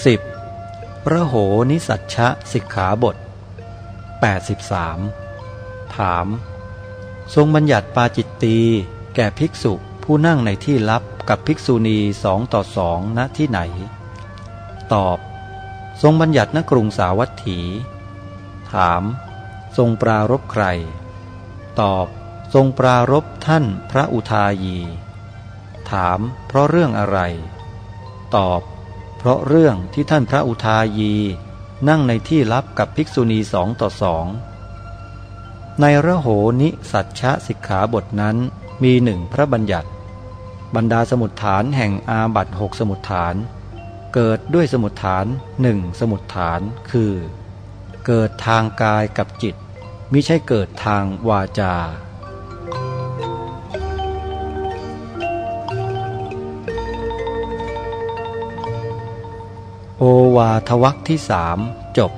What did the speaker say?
10. พระโหนิสัชชะสิกขาบท 83 ถาม ทรงบัญญัติปาจิตตีแก่ภิกษุผู้นั่งในที่ลับกับภิกษุณีสองต่อสองณที่ไหน ตอบ ทรงบัญญัติณกรุงสาวัตถี ถาม ทรงปรารบใคร ตอบ ทรงปรารบท่านพระอุทายี ถาม เพราะเรื่องอะไร ตอบ เพราะเรื่องที่ท่านพระอุทายี นั่งในที่ลับกับภิกษุณีสองต่อสองในระโหนิสัชชะสิกขาบทนั้นมีหนึ่งพระบัญญัติ บรรดาสมุดฐานแห่งอาบัตหกสมุดฐาน เกิดด้วยสมุดฐานหนึ่งสมุดฐานคือ เกิดทางกายกับจิต มิใช่เกิดทางวาจา โอวาทวักที่สามจบ